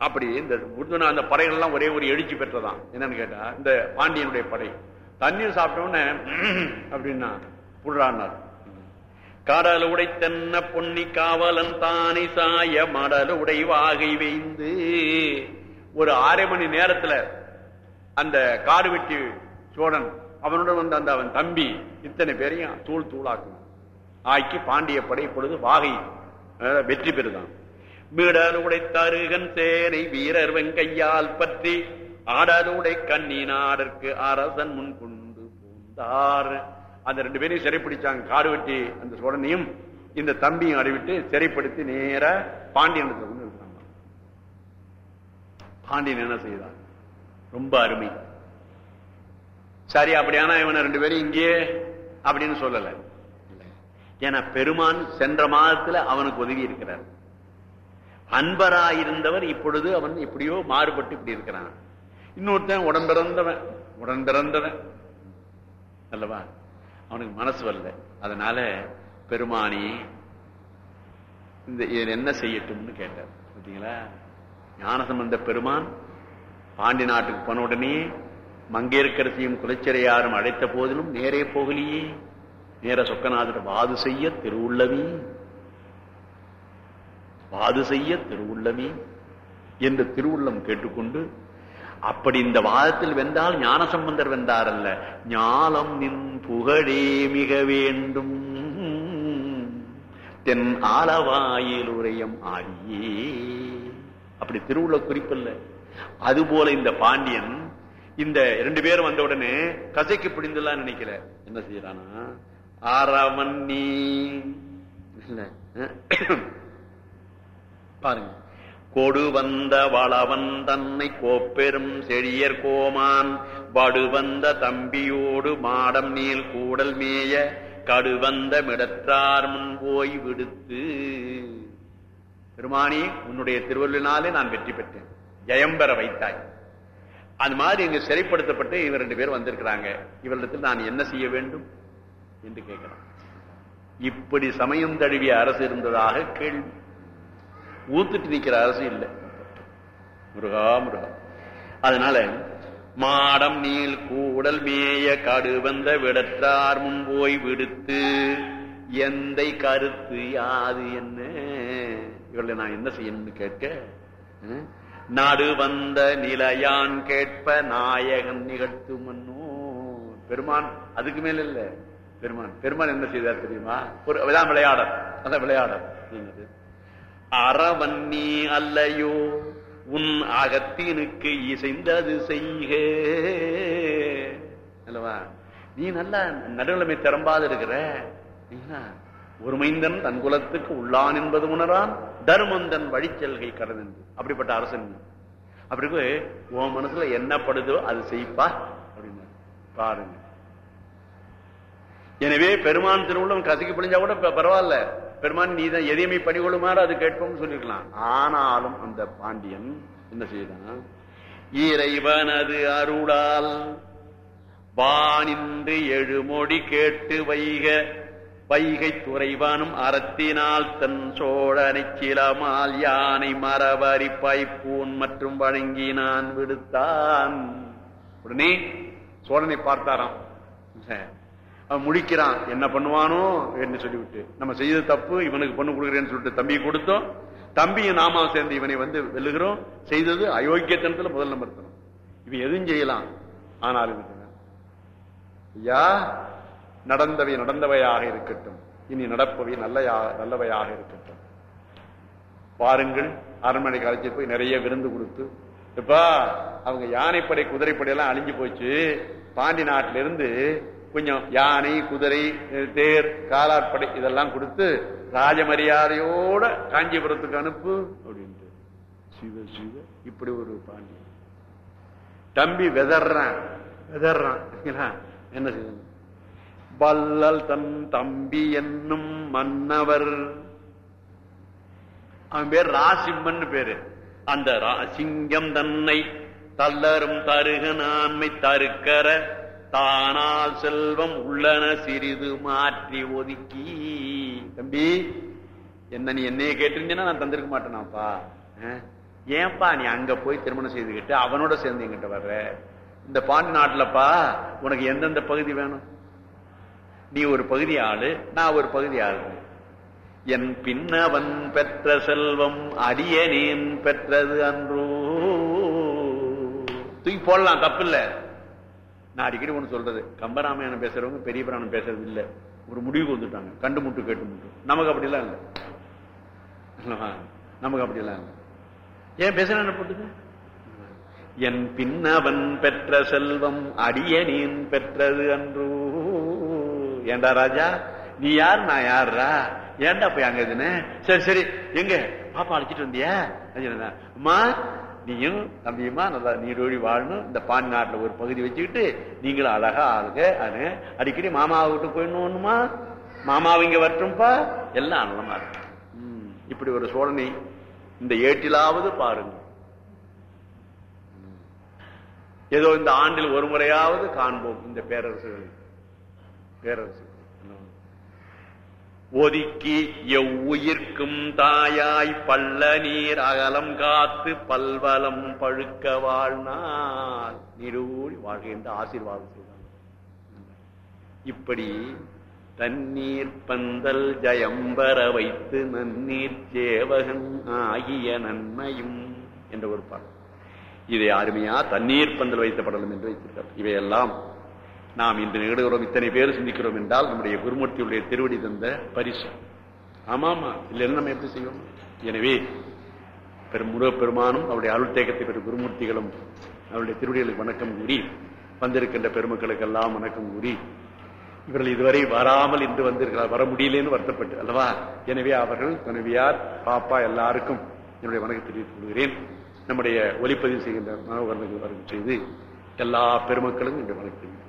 அப்படி இந்த உடுதுன அந்த படைகள் எல்லாம் ஒரே ஒரு எழுச்சி பெற்றதான். என்னன்னு கேட்டா இந்த பாண்டியனுடைய படை. தண்ணீர் சாப்பிட்டோன்னு அப்படின்னா புடுறான்னார் கடல் உடை தென்ன பொன்னி காவலன் தானி சாய மடல் உடை வாகை வைந்து ஒரு அரை மணி நேரத்துல அந்த காடு வெட்டி சோழன் அவனுடன் வந்த அந்த அவன் தம்பி இத்தனை பேரையும் தூள் தூளாக்கும். ஆக்கி பாண்டிய படை பொழுது வாகை வெற்றி பெறுதான். மீடலுடை தருகன் சேனை வீரர் வெங்கையால் பற்றி ஆடலுடை கண்ணி நாடற்கு அரசன் முன் கொண்டு பூந்தார். அந்த ரெண்டு பேரையும் சிறைப்பிடிச்சாங்க. காடு வெட்டி அந்த சோழனையும் இந்த தம்பியும் அறிவிட்டு சிறைப்படுத்தி நேர பாண்டியனுக்கு கொண்டு இருக்காங்க பாண்டியன் என்ன செய்தான்? ரொம்ப அருமை. சரி அப்படியானா இவனை ரெண்டு பேரும் இங்கே அப்படின்னு சொல்லல. ஏன்னா பெருமான் சென்ற மாதத்துல அவனுக்கு உதவி இருக்கிறார் அன்பராயிருந்தவர் இப்பொழுது அவன் எப்படியோ மாறுபட்டு இப்படி இருக்கிறான். இன்னொருத்தன் உடம்பிறந்தவன் உடன்பிறந்தவன் உடன் அல்லவா? அவனுக்கு மனசு வரல. அதனால பெருமானி இந்த என்ன செய்யட்டும்னு கேட்டார். பார்த்தீங்களா? ஞானசம்பந்த பெருமான் பாண்டி நாட்டுக்கு போன உடனே மங்கையர்க்கரசியும் குலச்சிறையாரும் அழைத்த போதிலும் நேரே போகலையே. நேர சொக்கநாதர் வாது செய்ய திருவுள்ளவி. வாது செய்ய திருவுள்ளமே என்று திருவுள்ளம் கேட்டுக்கொண்டு அப்படி இந்த வாதத்தில் வென்றால் ஞானசம்பந்தர் வென்றார் அல்ல ஞாலம் நின் புகழே மிக வேண்டும். தென் ஆலவாயில் உரையம் அப்படி திருவுள்ள குறிப்பில்ல. அதுபோல இந்த பாண்டியன் இந்த ரெண்டு பேரும் வந்த உடனே கசைக்கு பிடிந்தலாம் நினைக்கல. என்ன செய்யறானா? ஆறாவன் நீ. பாருங்க. கொடு வந்த வளவன் தன்னை கோப்பெரும் செழியர் கோமான். வடுவந்த தம்பியோடு மாடம் நீள் கூடல் மேய. கடுவந்த மிடற்றார் முன் போய் விடுத்து. பெருமானி உன்னுடைய திருவள்ளினாலே நான் வெற்றி பெற்றேன். ஜெயம் பெற வைத்தாய். அது மாதிரி இங்கு சிறைப்படுத்தப்பட்டு இவங்க ரெண்டு பேரும் வந்திருக்கிறாங்க. இவரிடத்தில் நான் என்ன செய்ய வேண்டும் என்று கேட்கிறான். இப்படி சமயம் தழுவிய அரசு இருந்ததாக கேள்வி. ஊத்துட்டு நிற்கிற அரசு இல்லை. முருகா முருகா. அதனால மாடம் நீள் கூடல் மேய காடு வந்த விடற்றார் முன் போய் விடுத்து எந்தை கருத்து யாது என்ன? இவர்களை நான் என்ன செய்யணும்னு கேட்க நடு நாடு வந்த நிலையான் கேட்ப நாயகன் நிகழ்த்து மன்னோ. பெருமான் அதுக்கு மேல இல்ல. பெருமான் பெருமான் என்ன செய்தார் தெரியுமா? ஒரு விளையாடல். அந்த விளையாடல். அறவன்னி அல்லையோ உன் அகத்தினுக்கு இசைந்தது செய்க. அல்லவா? நீ நல்லா நடுநிலைமை திறம்பாது இருக்கிற. ஒரு மைந்தன் தன் குலத்துக்கு உள்ளான் என்பது உணரான் தருமந்தன் வழிச்செல்கை கடன் அப்படிப்பட்ட அரசன் அப்படி உன் மனசுல என்ன படுதோ அது செய்ப்பா அப்படின்னு. பாருங்க. எனவே பெருமான் திருவுள்ளம் கசக்கி பிழிஞ்சா கூட பரவாயில்ல. பெருமான் நீதான் எதையுமே பணிகொள்ளுமாறு அது கேட்போம்னு சொல்லிருக்கலாம். ஆனாலும் அந்த பாண்டியன் என்ன செய்தான்? இறைவனது அருளால் வானின்று எழுமொழி கேட்டு வைக. வைகை துறைவானும் அறத்தினால் தன் சோழனை சிலமால் யானை மரவரி பைப்பூன் மற்றும் வழங்கினான் விடுத்தான். உடனே சோழனை பார்த்தாராம். அவன் முடிக்கிறான் என்ன பண்ணுவானோ என்று சொல்லிவிட்டு நம்ம செய்த தப்பு இவனுக்கு பொண்ணு கொடுக்குறேன்னு சொல்லிட்டு தம்பி கொடுத்தோம். தம்பியும் நாமா சேர்ந்து இவனை வந்து வெல்லுகிறோம். செய்தது அயோக்கியத்தனத்துல முதல் நம்பர் இவன் எதுவும் செய்யலாம். ஆனால் ஐயா நடந்தவை நடந்தவையாக இருக்கட்டும். இனி நடப்பவை நல்ல நல்லவையாக இருக்கட்டும். பாருங்கள் அரண்மனை காலத்தில் போய் நிறைய விருந்து கொடுத்து இப்பா அவங்க யானைப்படை குதிரைப்படை எல்லாம் அழிஞ்சு போச்சு. பாண்டி நாட்டில இருந்து கொஞ்சம் யானை குதிரை தேர் காலாட்படை இதெல்லாம் கொடுத்து ராஜமரியாதையோட காஞ்சிபுரத்துக்கு அனுப்பு அப்படின்ட்டு. சிவ சிவ இப்படி ஒரு பாண்டியன் தம்பி வெதர்றான். வெதர்றான்? என்ன செய்யணும்? வள்ளல் தன் தம்பி என்னும் மன்னவர். அவன் பேர் ராசிம்மன் பேரு. அந்த சிங்கம் தன்னை தள்ளரும் தருக நான்மை தருக்கர தானால் செல்வம் உள்ளன சிறிது மாற்றி ஒதுக்கி. தம்பி என்ன நீ என்னைய கேட்டிருந்தீன்னா நான் தந்திருக்க மாட்டேனாப்பா. ஏன்பா நீ அங்க போய் திருமணம் செய்துக்கிட்டு அவனோட சேர்ந்து எங்கிட்ட வர்ற? இந்த பாண்டி நாட்டுலப்பா உனக்கு எந்தெந்த பகுதி வேணும்? நீ ஒரு பகுதி ஆளு நான் ஒரு பகுதி ஆளு என் பின்னவன் பெற்ற செல்வம் அடியனேன் பெற்றது அன்றோ. தூக்கி போடலாம் தப்பு இல்லை நான் அடிக்கடி ஒண்ணு சொல்றது. கம்பராமாயணம் பேசுறவங்க பெரிய புராணம் பேசுறது இல்ல. ஒரு முடிவுக்கு வந்துட்டாங்க. கண்டு முட்டு கேட்டு முட்டு. நமக்கு அப்படிலாம் இல்லை. நமக்கு அப்படிலாம் இல்லை. ஏன் பேசுறேன் போட்டுங்க என் பின்னவன் பெற்ற செல்வம் அடியனின் பெற்றது அன்று. ஏண்டா ராஜா? நீ யார்? நான் யாருடா ஏன்டா போய் அங்க இதுன்னு சரி சரி. எங்க? பாப்பா அழைச்சிட்டு வந்தியா? அம்மா நீயும் தம்பியுமா நல்லா நீரோடி வாழணும் இந்த பாண்டி நாட்டில் ஒரு பகுதி வச்சுக்கிட்டு நீங்களும் அழகா ஆளுங்க அது அடிக்கடி மாமாவை விட்டு போயிடணுமா மாமாவை வரட்டும்ப்பா வரட்டும்பா? எல்லாம் நல்லமா இருக்கும். இப்படி ஒரு சோழனை இந்த ஏட்டிலாவது பாருங்க. ஏதோ இந்த ஆண்டில் ஒரு முறையாவது காண்போம் இந்த பேரரசுகளை. பேரரசு. ஒதுக்கி எவ்வுயிர்க்கும் தாயாய் பள்ள நீர் அகலம் காத்து பல்வலம் பழுக்க வாழ்நாள். நிரூடி வாழ்கின்ற ஆசீர்வாதம் செய்தார் இப்படி தண்ணீர் பந்தல் ஜயம்பர வைத்து நன்னீர் சேவகன் ஆகிய நன்மையும் என்ற ஒரு பாடல் இதை அருமையா தண்ணீர் பந்தல் வைத்த படலம் என்று வைத்திருக்கிறார். இவையெல்லாம் நாம் இன்று நிகழ்கிறோம் இத்தனை பேர் சிந்திக்கிறோம் என்றால் நம்முடைய குருமூர்த்தியுடைய திருவடி தந்த பரிசு. ஆமாமா இல்லைன்னா நம்ம எப்படி செய்வோம்? எனவே பெரும் முருகப்பெருமானும் அவருடைய அருள் தேக்கத்தை பெற்ற குருமூர்த்திகளும் அவருடைய திருவடிகளுக்கு வணக்கம் கூறி வந்திருக்கின்ற பெருமக்களுக்கெல்லாம் வணக்கம் கூறி இவர்கள் இதுவரை வராமல் இன்று வந்திருக்கிறார். வர முடியலன்னு வருத்தப்பட்டு அல்லவா? எனவே அவர்கள் துணைவியார் பாப்பா எல்லாருக்கும் என்னுடைய வணக்கம் தெரிவித்துக் கொள்கிறேன். நம்முடைய ஒளிப்பதிவு செய்கின்ற மனோகரங்கள் வரும் செய்து எல்லா பெருமக்களும் என்னுடைய வணக்கம்